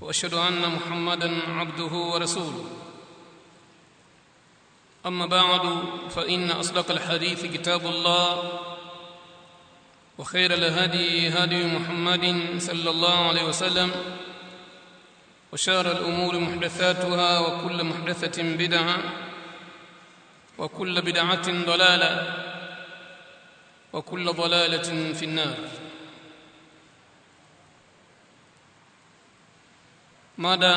وأشهد أن محمدا عبده ورسوله. أما بعد فإن أصدق الحديث كتاب الله وخير الهدي هدي محمد صلى الله عليه وسلم وشار الأمور محدثاتها وكل محدثة بدعة وكل بدعة ضلالة وكل ضلالة في النار. Mada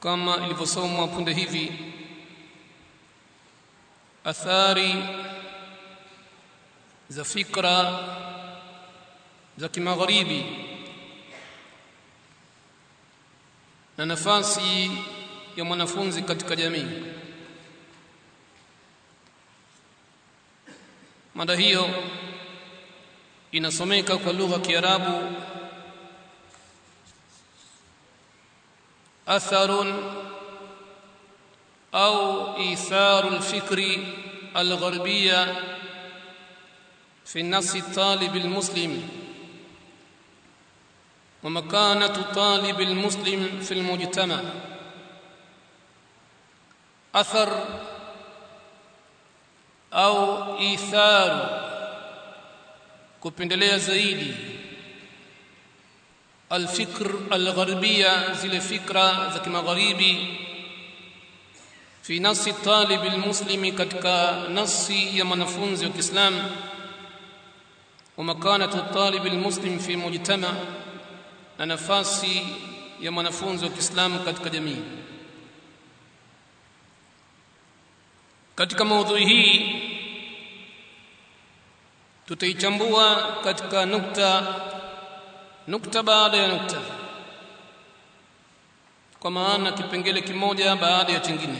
kama ilivyosomwa punde hivi athari za fikra za kimagharibi na nafasi ya mwanafunzi katika jamii. Mada hiyo inasomeka kwa lugha ya Kiarabu أثر أو إيثار الفكر الغربي في النص الطالب المسلم. ومكانة طالب المسلم في المجتمع. أثر أو إيثار. كوبندليا زيدي الفكر الغربية في الفكرة ذاك مغربي. في نص الطالب المسلم كنص نص يمنفونز الإسلام. ومكانة الطالب المسلم في مجتمع ننفاس يمنفونز الإسلام كتك كدمي كتك موضوعه تتيشنبوا كتك نقطة nukta baada ya nukta. Kwa maana kipengele kimoja baada ya chingine.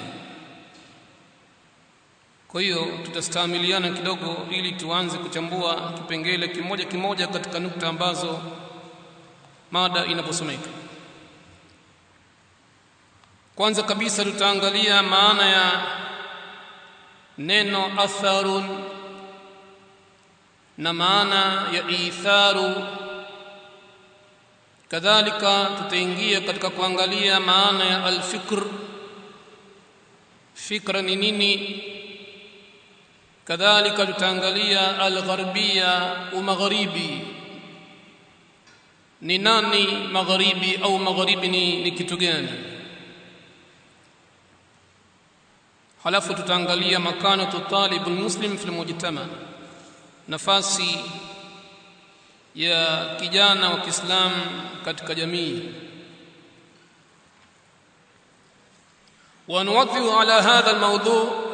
Kwa hiyo tutastamiliana kidogo ili tuanze kuchambua kipengele kimoja kimoja katika nukta ambazo mada inaposomeka. Kwanza kabisa tutaangalia maana ya neno atharun na maana ya itharu kadhalika tutaingia katika kuangalia maana ya alfikr fikra ni nini kadhalika tutaangalia algharbia umagharibi ni nani magharibi au magharibi ni, ni kitu gani halafu tutaangalia makanatu talib almuslim fi almujtama nafasi ya kijana wa Kiislamu katika jamii ونوضح على هذا الموضوع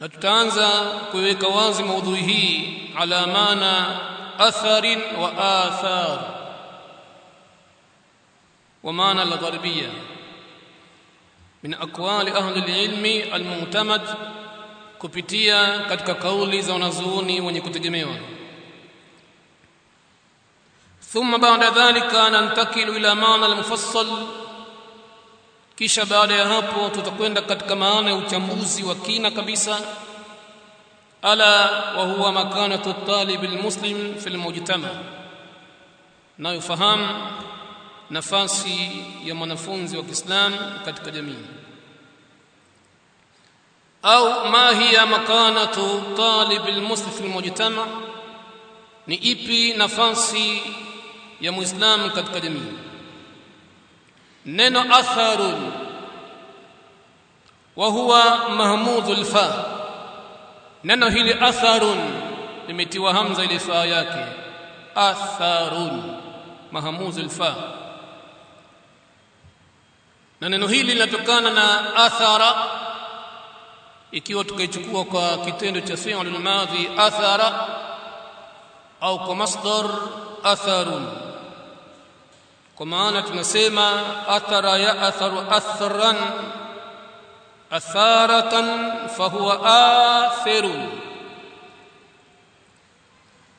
na tutaanza kuweka wazi maudhui hii ala maana atharin wa athar wa maana al-gharbiyya min aqwali ahli al-ilmi al-mu'tamad kupitia katika kauli za wanazuoni wenye kutegemewa ثم بعد ذلك ننتقل إلى معنى المفصل kisha baada ya hapo tutakwenda katika maana ya uchambuzi wa kina kabisa ala wa huwa makanatu talib almuslim fi almujtama na ufahamu nafasi ya mwanafunzi wa Kiislamu katika jamii au ma hiya makanatu talib almuslim fi almujtama ni ipi nafasi ya muislamu katika jamii. Neno atharu wa huwa mahmudul fa. Neno hili atharun limetiwa hamza ile fa yake. Atharun mahmudul fa. Na neno hili linatokana na athara ikiwa tukaichukua kwa kitendo cha fi'l madhi athara au kwa masdar atharun kwa maana tunasema athara ya atharu athran atharatan fahuwa athirun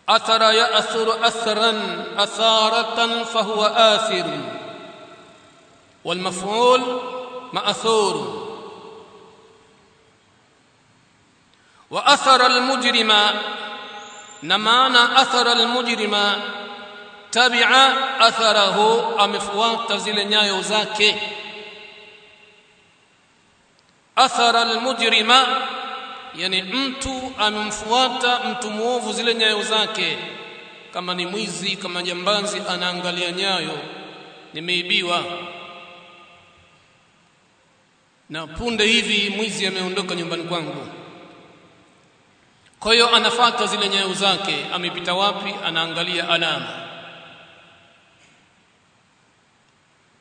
athara ya athuru athran atharatan fahuwa athirun والمفعول مأثور وأثر المجرم نمانا أثر المجرم tabia atharahu amefuata zile nyayo zake. Athara almujrima yani mtu amemfuata mtu muovu zile nyayo zake. Kama ni mwizi kama jambazi anaangalia nyayo. Nimeibiwa. Na punde hivi mwizi ameondoka nyumbani kwangu. Kwa hiyo anafuata zile nyayo zake. Amepita wapi? Anaangalia alama.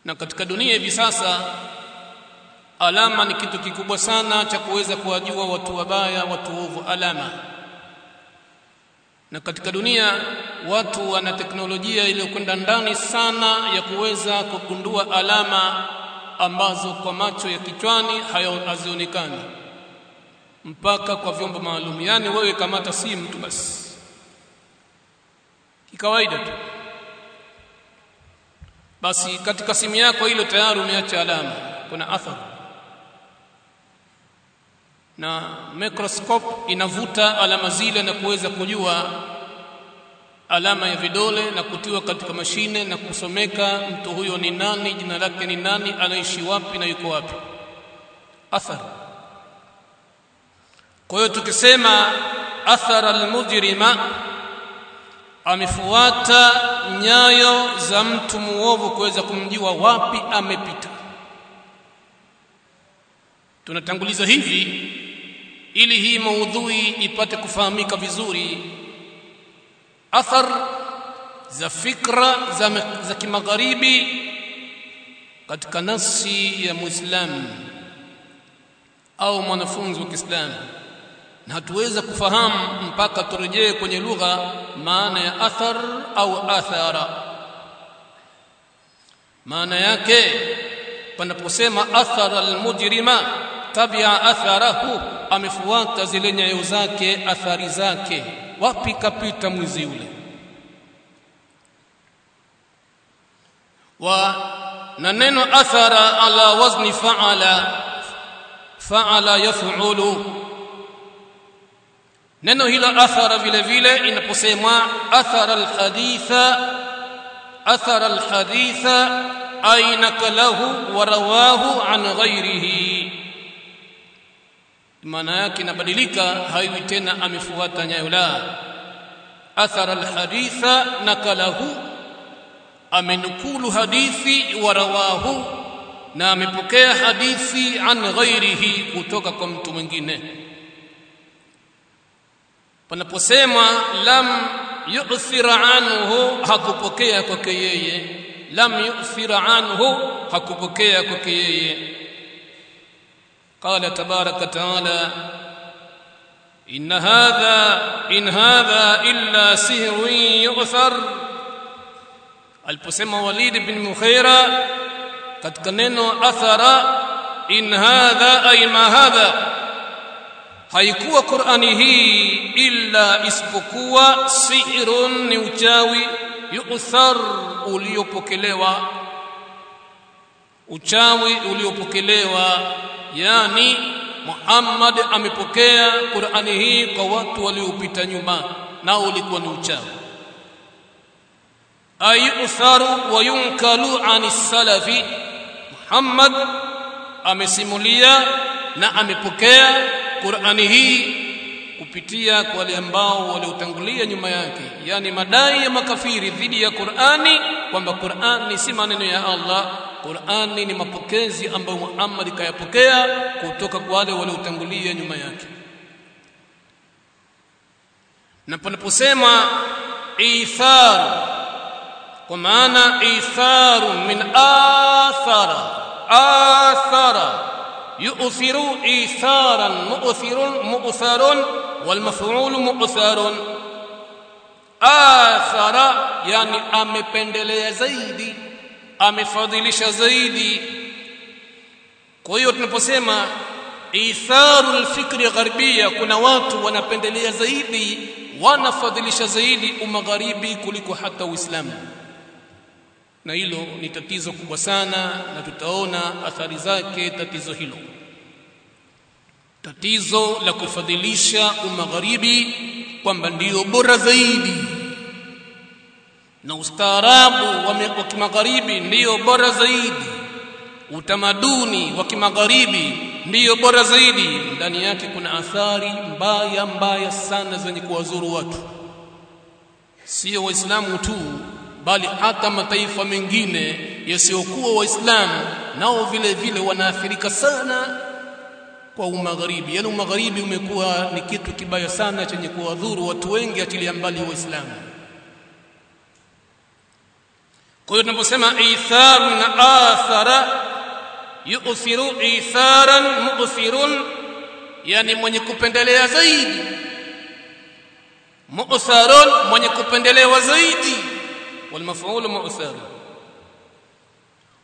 Na katika dunia hivi sasa alama ni kitu kikubwa sana cha kuweza kuwajua watu wabaya watu ovu alama. Na katika dunia watu wana teknolojia iliyokwenda ndani sana ya kuweza kugundua alama ambazo kwa macho ya kichwani hazionekani. Mpaka kwa vyombo maalum. Yani wewe kamata simu tu basi. Kikawaida tu basi katika simu yako hilo tayari umeacha alama. Kuna athari. Na microscope inavuta alama zile na kuweza kujua alama ya vidole na kutiwa katika mashine na kusomeka mtu huyo ni nani jina lake ni nani anaishi wapi na yuko wapi. Athari. Kwa hiyo tukisema athar almujrima amefuata nyayo za mtu muovu kuweza kumjua wapi amepita. Tunatanguliza hivi ili hii maudhui ipate kufahamika vizuri. Athar za fikra za, za kimagharibi katika nafsi ya muislamu au mwanafunzi wa Kiislamu na hatuweza kufahamu mpaka turejee kwenye lugha maana ya athar au athara maana yake panaposema athar almujrima tabia atharahu amefuata zile nyayo zake athari zake. Wapi kapita mwizi ule wa na neno athara ala wazni faala faala yaf'ulu neno hilo athara vile vile inaposemwa athara alhaditha athara alhaditha ay nakalahu wa rawahu an ghairihi maana yake inabadilika haiwi tena amefuata nyayo la athara alhaditha nakalahu amenukulu hadithi wa rawahu na amepokea hadithi an ghairihi kutoka kwa mtu mwingine panaposema lam yu'thira anhu hakupokea kwake yeye lam yu'thira anhu hakupokea kwake yeye قال تبارك وتعالى إن هذا إن هذا إلا سحر يؤثر aliposema Walid bin Mukhaira katika neno athara in hadha ay ma hadha haikuwa Qur'ani hii illa isipokuwa sihrun ni uchawi yu'thar uliopokelewa. Uchawi uliopokelewa yani Muhammad amepokea Qur'ani hii kwa watu waliopita nyuma nao ulikuwa ni uchawi. Ayutharu wa yunkalu ani salafi Muhammad amesimulia na amepokea Qur'ani hii kupitia kwa wale ambao waliotangulia nyuma yake. Yani madai ya makafiri dhidi ya Qur'ani kwamba Qur'ani si maneno ya Allah Qur'ani ni mapokezi ambayo Muhammad kayapokea kutoka kwa wale waliotangulia nyuma yake. Na panaposema ithar kwa maana itharu min athara athara يؤثر إيثارا مؤثر مؤثر والمفعول مؤثر. آثر يعني أم بندل زيدي أم فضلش زيدي. كويوت نبسيما إيثار الفكر غربية. كنا واتو ونا بندل زيدي ونا فضلش زيدي أم غريبي كلكو حتى وإسلامي na hilo ni tatizo kubwa sana na tutaona athari zake tatizo hilo. Tatizo la kufadhilisha umagharibi kwamba ndio bora zaidi. Na ustaarabu wa kimagharibi ndio bora zaidi. Utamaduni wa kimagharibi ndio bora zaidi. Ndani yake kuna athari mbaya mbaya sana zenye kuwazuru watu. Sio waislamu tu bali hata mataifa mengine yasiyokuwa waislamu nao vile vile wanaathirika sana kwa umagharibi. Yaani umagharibi umekuwa ni kitu kibaya sana chenye kuwadhuru watu wengi achilia mbali waislamu. Kwa hiyo tunaposema itharu na athara yu'thiru itharan mu'thirun yani mwenye kupendelea zaidi. Mu'tharun mwenye kupendelewa zaidi والمفعول مؤثر.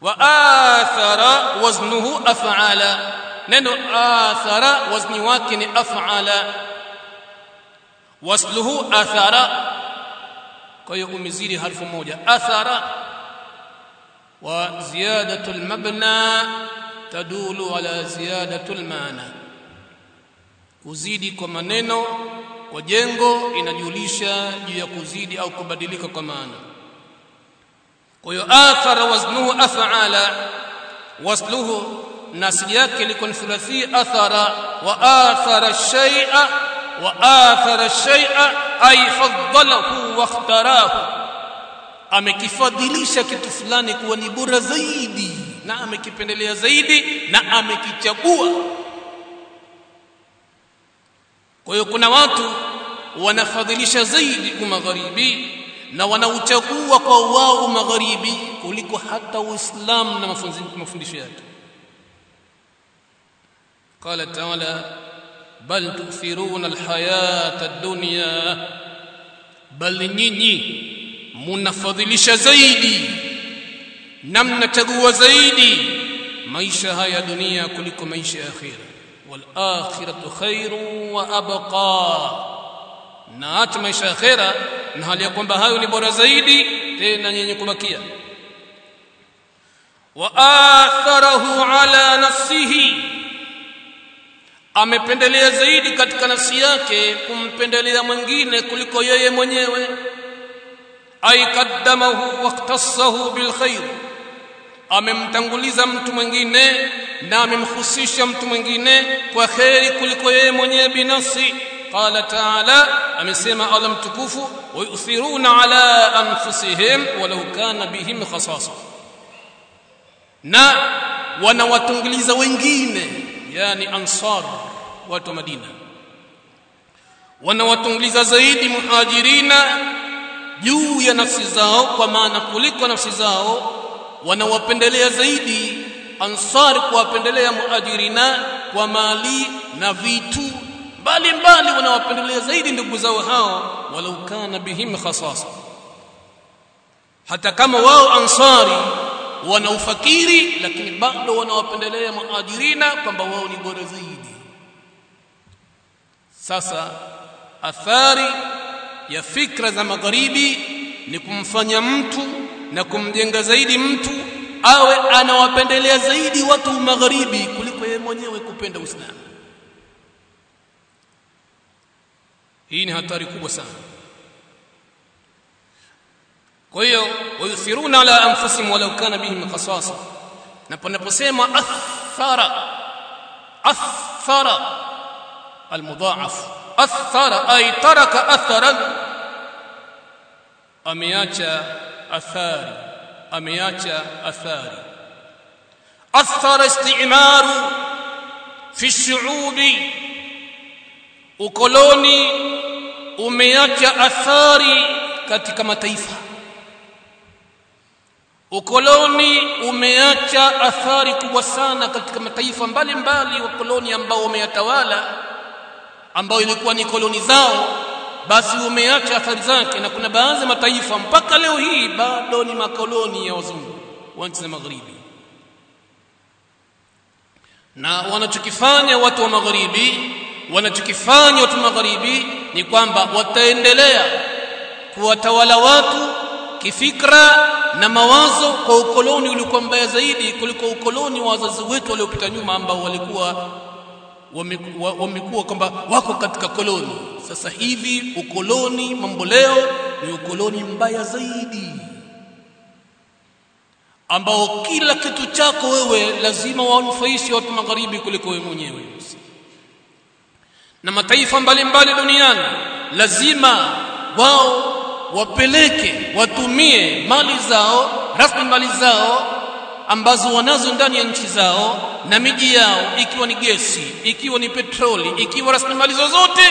وآثر وزنه أفعال. ننو آثر وزن واكن أفعال. وصله أثر. كي يقوم يزيد حرف موجة. أثر. وزيادة المبنى تدول على زيادة المعنى. kuzidi kwa maneno kwa jengo inajulisha juu ya kuzidi au kubadilika kwa athara waznuhu af'ala wasluhu nasili yake liko ni thulathi athara wa athara shay'a wa athara shay'a ay faddalahu wa ikhtarahu amekifadhilisha kitu fulani kuwa ni bora zaidi na amekipendelea zaidi na amekichagua kwa hiyo kuna watu wanafadhilisha zaidi umagharibi na wanauchagua kwa wao magharibi kuliko hata uislamu na mafundisho yake قال تعالى بل تؤثرون الحياة الدنيا بل nyinyi munafadhilisha zaidi na mnachagua zaidi maisha haya dunia kuliko maisha ya akhira wal akhiratu khairu wa abqa na acha maisha ya khera na hali ya kwamba hayo ni bora zaidi tena yenye kubakia. Wa atharahu ala nafsihi amependelea zaidi katika nafsi yake kumpendelea mwingine kuliko yeye mwenyewe. Ay qaddamahu waqtassahu bilkhair amemtanguliza mtu mwingine na amemhusisha mtu mwingine kwa kheri kuliko yeye mwenyewe binafsi qala ta'ala amesema Allah mtukufu wayuthiruna ala anfusihim walau kana bihim khasasa. Na wanawatunguliza wengine yani ansar watu wa Madina. Wanawatunguliza zaidi muhajirina juu ya nafsi zao kwa maana kuliko nafsi zao wanawapendelea zaidi ansar kuwapendelea muajirina kwa mali na vitu mbalimbali wanawapendelea zaidi ndugu zao hao walau kana bihim khasasa hata kama wao ansari wana ufakiri lakini bado wanawapendelea muajirina kwamba wao ni bora zaidi sasa athari ya fikra za magharibi ni kumfanya mtu na kumjenga zaidi mtu awe anawapendelea zaidi watu magharibi kuliko yeye mwenyewe kupenda Uislamu. Hii ni hatari kubwa sana. Kwa hiyo wayuthiruna ala anfusihim walau kana bihim khasasa. Na panaposema athara athara almudhaaf athara ay taraka atharan ameacha athari ameacha athari athara istimaru fi shuubi ukoloni umeacha athari katika mataifa. Ukoloni umeacha athari kubwa sana katika mataifa mbalimbali wakoloni ambao wameyatawala ambao ilikuwa ni koloni zao. Basi umeacha athari zake na kuna baadhi ya mataifa mpaka leo hii bado ni makoloni ya wazungu wa nchi za magharibi. Na wanachokifanya watu wa magharibi wanachokifanya watu magharibi ni kwamba wataendelea kuwatawala watu kifikra na mawazo kwa ukoloni uliokuwa mbaya zaidi kuliko ukoloni wa wazazi wetu waliopita nyuma ambao walikuwa wamekuwa kwamba wako katika koloni. Sasa hivi ukoloni mambo leo ni ukoloni mbaya zaidi ambao kila kitu chako wewe lazima wanufaishe watu magharibi kuliko wewe mwenyewe na mataifa mbalimbali duniani lazima wao wapeleke watumie mali zao rasmi mali zao ambazo wanazo ndani ya nchi zao na miji yao ikiwa ni gesi ikiwa ni petroli ikiwa rasmi mali zozote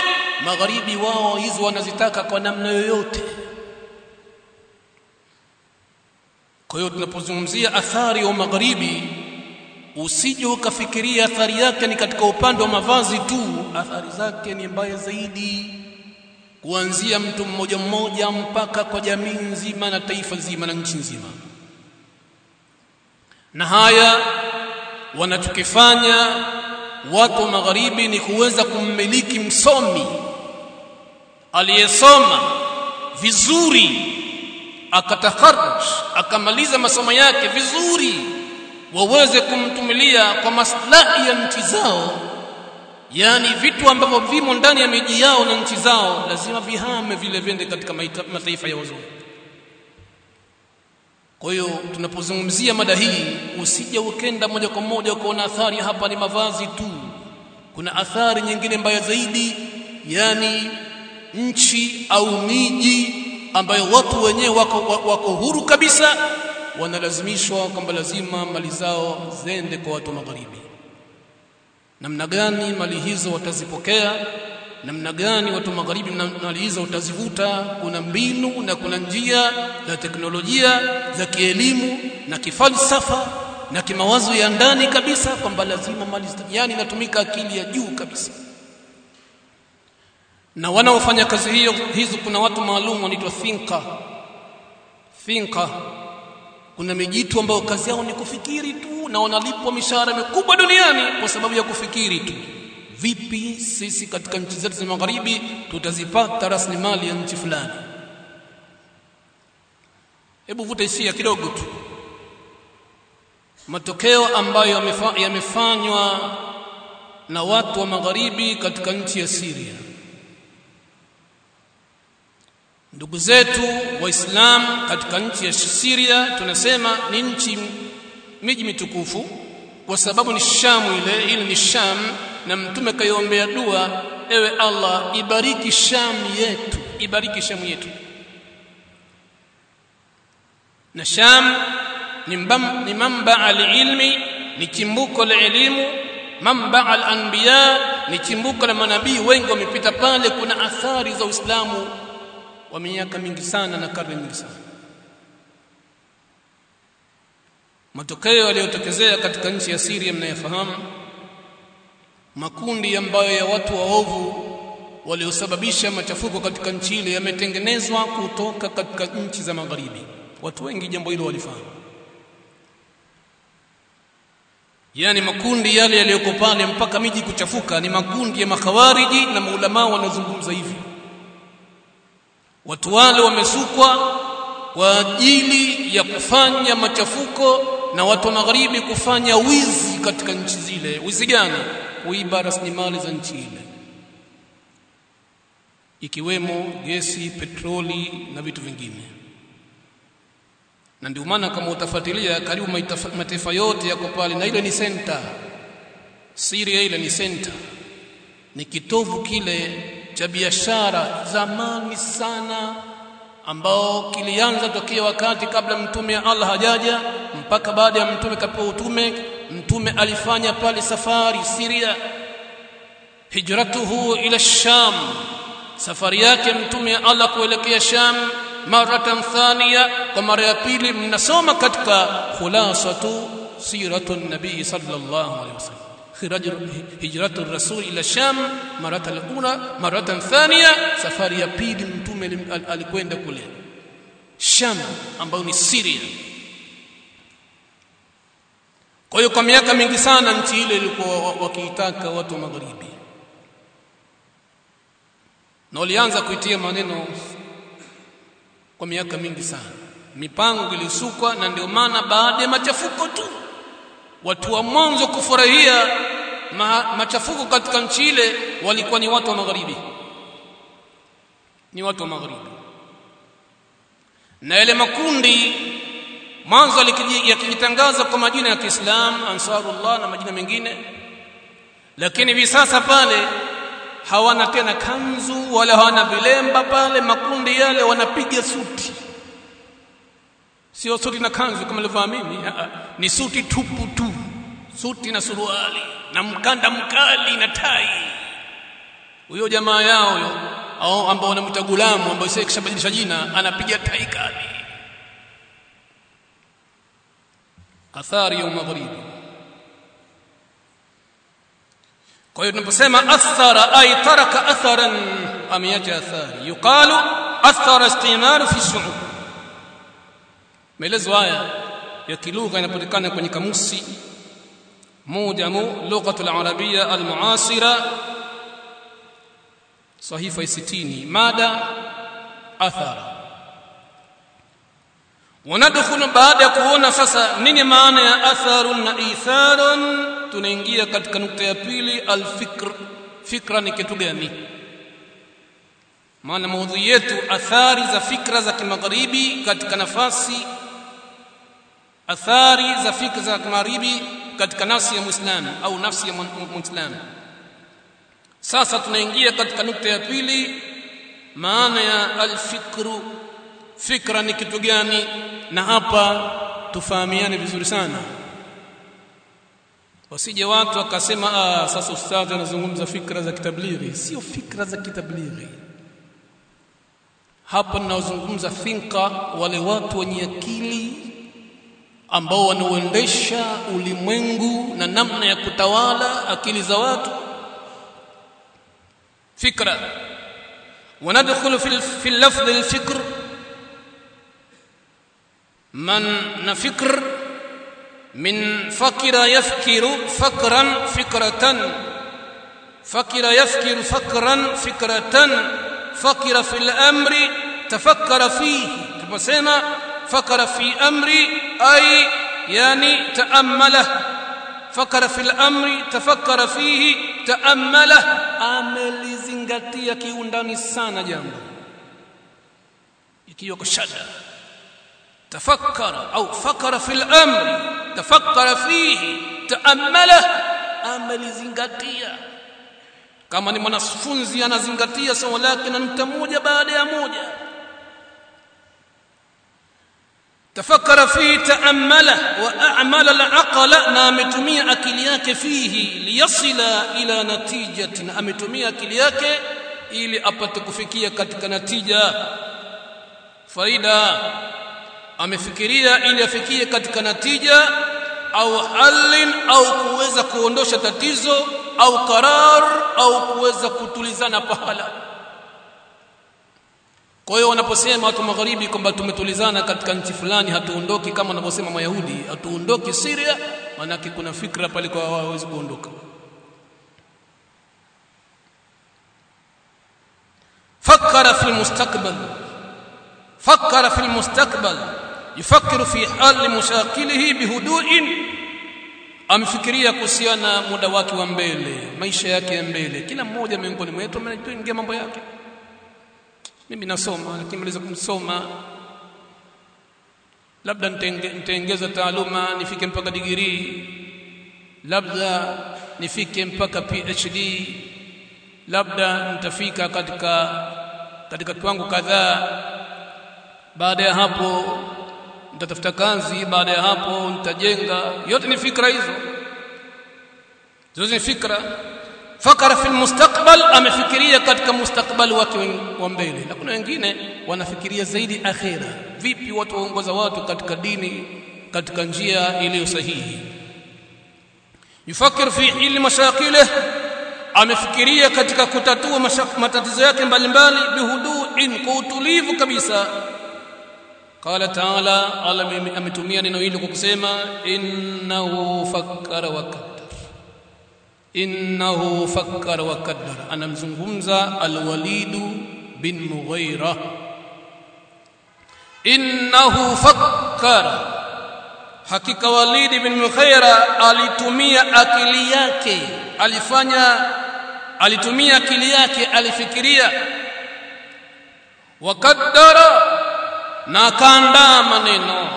magharibi wao hizo wanazitaka kwa namna yoyote. Kwa hiyo tunapozungumzia athari ya magharibi usije ukafikiria athari yake ni katika upande wa mavazi tu. Athari zake ni mbaya zaidi. Kuanzia mtu mmoja mmoja mpaka kwa jamii nzima na taifa nzima na nchi nzima. Na haya wanachokifanya watu wa magharibi ni kuweza kummiliki msomi aliyesoma vizuri akatakharaj akamaliza masomo yake vizuri waweze kumtumilia kwa maslahi ya nchi zao. Yani vitu ambavyo vimo ndani ya miji yao na nchi zao lazima vihame vile vende katika mataifa ya wazungu. Kwa hiyo tunapozungumzia mada hii usije ukenda moja kwa moja ukaona athari hapa ni mavazi tu. Kuna athari nyingine mbaya zaidi yani nchi au miji ambayo watu wenyewe wako, wako huru kabisa wanalazimishwa kwamba lazima mali zao zende kwa watu magharibi. Namna gani mali hizo watazipokea? Namna gani watu magharibi mali hizo utazivuta kuna mbinu na kuna njia za teknolojia za kielimu na kifalsafa na kimawazo ya ndani kabisa kwamba lazima mali yani inatumika akili ya juu kabisa. Na wanaofanya kazi hiyo hizo kuna watu maalum wanaitwa thinker. Thinker kuna mijitu ambao kazi yao ni kufikiri tu na wanalipwa mishahara mikubwa duniani kwa sababu ya kufikiri tu. Vipi sisi katika nchi zetu za magharibi tutazipata rasilimali ya nchi fulani? Hebu vuta hisia kidogo tu. Matokeo ambayo yamefanywa na watu wa magharibi katika nchi ya Syria ndugu zetu waislamu katika nchi ya Syria tunasema ni nchi miji mitukufu kwa sababu ni Shamu ile ile ni Sham na mtume kaiombea dua ewe Allah ibariki Sham yetu ibariki Sham yetu. Na Sham ni, mbam, ni mamba alilmi ni chimbuko la elimu mamba alanbiya ni chimbuko la manabii wengi wamepita pale kuna athari za Uislamu wa miaka mingi sana na karne nyingi sana. Matokeo yaliyotokezea katika nchi ya Syria mnayafahamu makundi ambayo ya watu waovu waliosababisha machafuko katika nchi ile yametengenezwa kutoka katika nchi za magharibi. Watu wengi jambo hilo walifahamu. Yani makundi yale yaliyoko pale mpaka miji kuchafuka ni makundi ya makhawariji na maulama wanazungumza hivi watu wale wamesukwa kwa ajili ya kufanya machafuko na watu wa magharibi kufanya wizi katika nchi zile. Wizi gani? Kuiba rasilimali za nchi ile. Ikiwemo gesi petroli na vitu vingine. Na ndio maana kama utafuatilia karibu mataifa yote yako pale na ile ni center. Syria ile ni center. Ni kitovu kile cha biashara zamani sana ambao kilianza tokea wakati kabla mtume Allah hajaja mpaka baada ya mtume kapewa utume mtume alifanya pale safari Syria. Hijratuhu ila Sham. Safari yake mtume Allah kuelekea Sham maratan thania kwa mara ya pili mnasoma katika khulasatu siratu nabii sallallahu alaihi wasallam hijratu rasul ila sham marata al-ula maratan thania safari ya pili mtume alikwenda kule sham ambayo ni Syria. Kwa hiyo kwa miaka mingi sana nchi ile ilikuwa wakiitaka watu wa magharibi. Na walianza kuitia maneno kwa miaka mingi sana. Mipango ilisukwa na ndio maana baada ya machafuko tu watu wa mwanzo kufurahia ma, machafuko katika nchi ile walikuwa ni watu wa magharibi. Ni watu wa magharibi. Na yale makundi mwanzo yakijitangaza kwa majina ya Kiislamu Ansarullah na majina mengine lakini hivi sasa pale hawana tena kanzu wala hawana vilemba pale makundi yale wanapiga suti. Sio suti na kanzu kama nilivyoamini ni suti tupu tu suti na suruali na mkanda mkali na tai. Huyo jamaa yao huyo au ambao wanamta gulamu ambao sasa kishabadilisha jina anapiga tai kali. Athari ya magharibi kwa hiyo tunaposema athara ay taraka atharan ameacha athari. Yuqalu athara istimar fi shu'ub maelezo haya ya kilugha yanapatikana kwenye kamusi موجم لغة العربية المعاصرة. صحيفة ستيني مادة أثر وندخل بعد كونا سسا نيني معنى أثر إيثار تنينجي قد كنت يبيلي الفكر فكرة نكتغاني معنى موضية أثار ذا فكرة ذا كمغربي قد كنفاسي. أثار ذا فكرة ذا كمغربي katika nafsi ya muislamu au nafsi ya muislamu. Sasa tunaingia katika nukta ya pili maana ya alfikru. Fikra ni kitu gani? Na hapa tufahamiane vizuri sana. Wasije watu wakasema ah sasa ustadhi anazungumza fikra za kitablighi sio fikra za kitablighi hapa ninazungumza finka wale watu wenye akili ambao wanauendesha ulimwengu na namna ya kutawala akili za watu. Fikra. وندخل في في اللفظ الفكر من نفكر من فكر يفكر فكرا فكرة فكر يفكر فكرا فكرة فكر في الأمر تفكر فيه كما سمع فكر في أمر أي يعني تأمله. فكر في الأمر تفكر فيه تأمله. عمل زنغتي كي وندان السانة جامع يكي يقشد تفكر أو فكر في الأمر تفكر فيه تأمله. عمل زنغتي كما نمنا سفنزي أنا زنغتي ولكن أنت موجة بعد موجة. tafakkara fi ta'ammala wa a'mala al na ametumia akili yake fihi liyasila ila natijatin ametumia akili yake ili apate kufikia katika natija. Faida amefikiria ili afikie katika natija au halin au kuweza kuondosha tatizo au karar au kuweza kutulizana pahala kwa hiyo wanaposema watu magharibi kwamba tumetulizana katika nchi fulani hatuondoki kama wanavyosema Mayahudi hatuondoki Syria manake kuna fikra pale kwa hawawezi kuondoka فكر في المستقبل فكر في المستقبل يفكر في حل مشاكله بهدوء amfikiria kuhusiana muda wake wa mbele maisha yake ya mbele kila mmoja miongoni mwetu anaingia mambo yake mimi nasoma nikimaliza kumsoma. Labda nitaongeza taaluma nifike mpaka degree labda nifike mpaka PhD labda nitafika katika katika kiwango kadhaa. Baada ya hapo nitatafuta kazi. Baada ya hapo nitajenga. Yote ni fikra hizo. Zote ni fikra fakara fil mustakbal amefikiria katika mustakbali wake wa mbele na kuna wengine wanafikiria zaidi akhira vipi watu waongoza watu katika dini katika njia iliyo sahihi yufakir fi ilmi mashakilih amefikiria katika kutatua matatizo yake mbalimbali bihuduin kwa utulivu kabisa ta'ala ala ametumia neno hili kwa kusema innahu fakkara wa qaddar innahu fakkara wa qaddar. Anamzungumza alwalid bin mughira innahu fakkara hakika walid bin mughira alitumia akili yake alifanya alitumia akili yake alifikiria. Wakaddara na akaandaa maneno.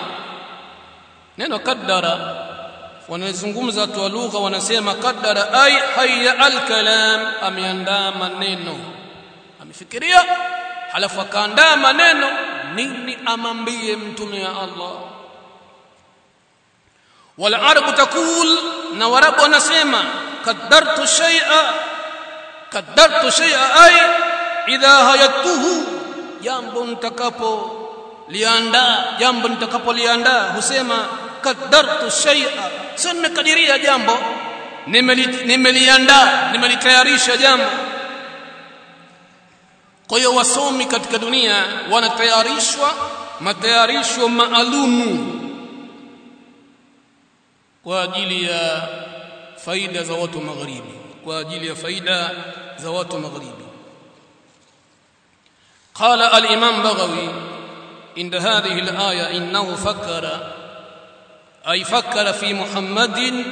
Neno kaddara wanazungumza watu wa lugha wanasema kaddara ay hayya alkalam ameandaa maneno amefikiria halafu akaandaa maneno nini amambie mtume wa Allah wal arabu taqul na warabu wanasema kaddartu shay'a kaddartu shay'a ay idha hayatuhu jambo nitakapo liandaa jambo nitakapoliandaa husema kaddartu shay'a sio nimekadiria jambo nimeliandaa nimelitayarisha jambo kwa hiyo wasomi katika dunia wanatayarishwa matayarisho maalumu kwa ajili ya faida za watu magharibi kwa ajili ya faida za watu magharibi قال الإمام بغوي عند هذه الآية إنه فكر أي فكر في محمد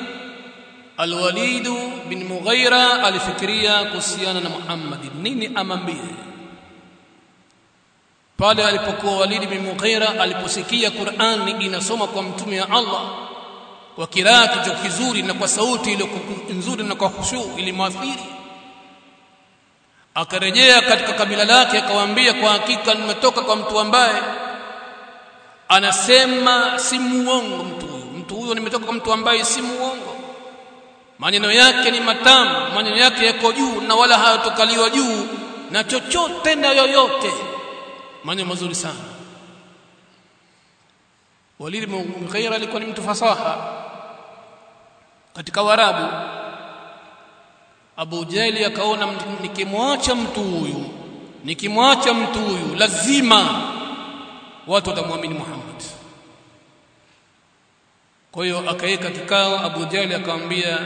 الوليد بن مغيرة الفكرية كسيانا محمد نيني أمام به pale alipokuwa Walid bin Mughira aliposikia Qur'ani inasoma kwa mtume wa Allah kwa kiraa kicho kizuri na kwa sauti ile nzuri na kwa khushu ilimwathiri akarejea katika kabila lake akawaambia kwa hakika nimetoka kwa mtu ambaye anasema si muongo mtu huyu mtu huyo nimetoka kwa mtu ambaye si muongo. Maneno yake ni matamu maneno yake yako juu na wala hayatokaliwa juu na chochote na yoyote. Maneno mazuri sana. Walid ibn alikuwa ni mtu fasaha. Katika Warabu Abu Jahl akaona nikimwacha mtu huyu nikimwacha mtu huyu lazima watu watamwamini Muhammad kwa hiyo akaweka kikao Abu Jahili akamwambia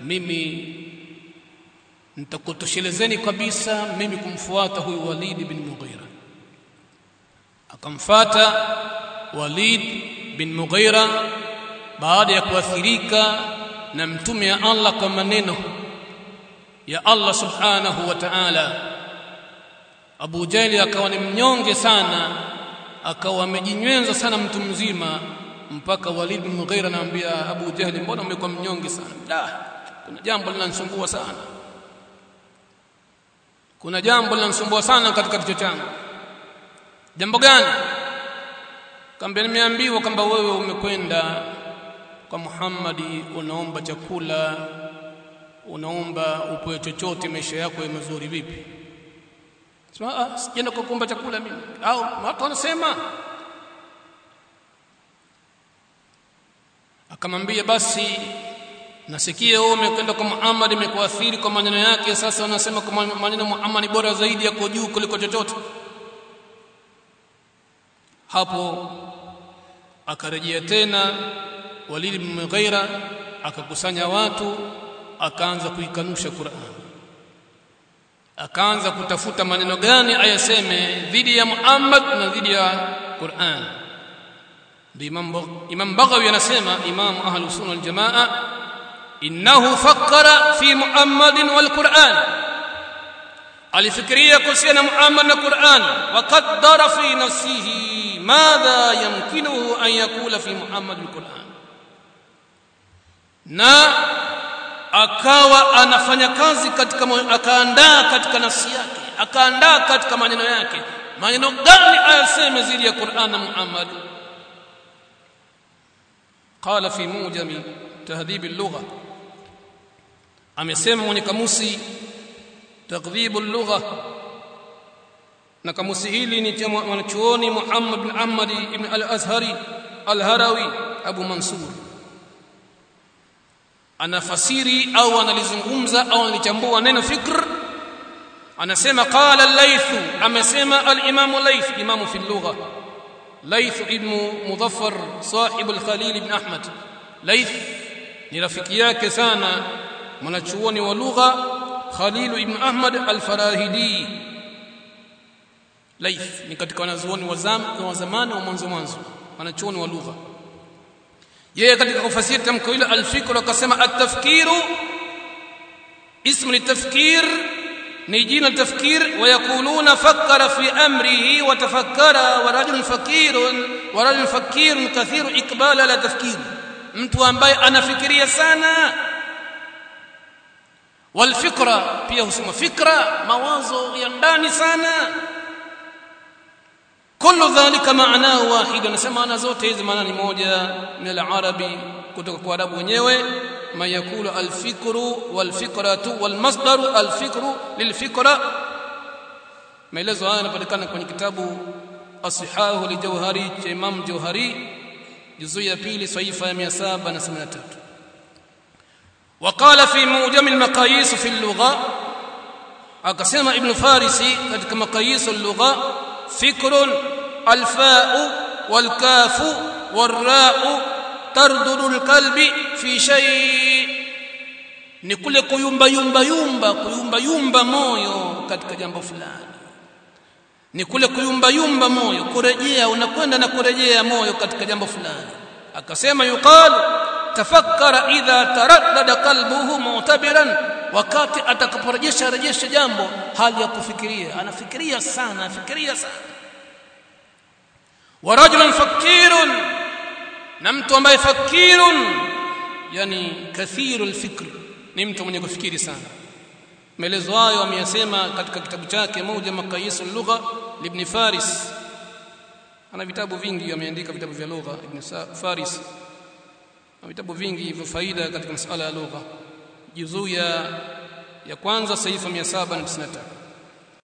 mimi nitakutoshelezeni kabisa mimi kumfuata huyu Walid bin Mughira. Akamfata Walid bin Mughira baada ya kuathirika na mtume ya Allah kwa maneno ya Allah subhanahu wa ta'ala. Abu Jahli akawa ni mnyonge sana akawa amejinywenza sana mtu mzima mpaka Walid bin Mughira anamwambia Abu Jahl mbona umekuwa mnyonge sana? La kuna jambo linanisumbua sana. Kuna jambo linanisumbua sana katika kichwa changu. Jambo gani? Kamba nimeambiwa kwamba wewe umekwenda kwa Muhammadi unaomba chakula unaomba upewe chochote maisha yako ya mazuri. Vipi? Sema ah sijaenda kuomba chakula mimi. Au watu wanasema akamwambia basi nasikia wewe umekwenda kwa Muhammad imekuathiri kwa maneno yake. Sasa unasema kwa maneno Muhammad ni bora zaidi yako juu kuliko chochote. Hapo akarejea tena bin Mughira akakusanya watu akaanza kuikanusha Qur'an. Akaanza kutafuta maneno gani ayaseme dhidi ya Muhammad na dhidi ya Qur'an Imam Baghawi anasema Imam Ahlus Sunna wal Jamaa innahu fakkara fi Muhammadin wal Qur'an. Alifikiria kuhusiana na Muhammad na Qur'an. Wa qaddara fi nafsihi madha yamkinuhu an yakula fi Muhammad wal Qur'an. Na akawa anafanya kazi katika akaandaa katika nafsi yake akaandaa katika maneno yake. Maneno gani ayaseme zidi ya Qur'an na Muhammad قال في موجم تهذيب اللغة. أم يسمى من كموسي تقذيب اللغة. نكموسي إلي نتيم ونتشوني محمد بن عمد بن الأزهري الهروي أبو منصور. أنا فسيري أو أنا لزنغمزة أو أنا لجنبو أنا فكر. أنا سيما قال الليث أم يسمى الإمام الليث إمام في اللغة. Laith ibn Mudhaffar sahib al-Khalil ibn Ahmad Laith ni rafiki yake sana mwanachuoni wa lugha Khalil ibn Ahmad al-Farahidi Laith ni katika wanazuoni wa zamani wa mwanzo mwanzo wanachuoni wa lugha yeye katika kufasiri tamko hilo al-fikr akasema at-tafkiru ismu litafkir ni jina tafkir wayakuluna fakkara fi amrihi wa tafakkara wa rajulun fakirun wa rajulun fakirun kathiru ikbala la tafkir mtu ambaye anafikiria sana walfikra pia husema fikra mawazo ya ndani sana kullu dhalika maanahu wahid anasema maana zote hizi maana ni moja min al-arabi kutoka kwa arabu wenyewe ما يقول الفكر والفكرة والمصدر الفكر للفكرة ما يلزو هذا نبدأ كان كتاب أصحاه لجوهري إمام جوهري. جزوية بيلي صيفة ميسابة نسمنتات وقال في موجم المقاييس في اللغة أقسم ابن فارسي قد مقاييس اللغة فكر الفاء والكاف والراء tardudu al-qalbi fi shay ni kule kuyumba yumba yumba kuyumba yumba moyo katika jambo fulani ni kule kuyumba yumba moyo kurejea unakwenda na kurejea moyo katika jambo fulani akasema yuqal tafakkara idha taraddada qalbuhu mu'tabiran wakati atakaporejesha rejesha jambo hali ya kufikiria anafikiria sana afikiria sana wa rajulun fakirun na mtu ambaye fakirun yani kathiru alfikr ni mtu mwenye kufikiri sana. Maelezo hayo ameyasema katika kitabu chake moja maqayis al-lugha ibn faris. Ana vitabu vingi ameandika vitabu vya lugha ibn faris. Na vitabu vingi vya faida katika masuala ya lugha. Juzuu ya ya kwanza saifa 793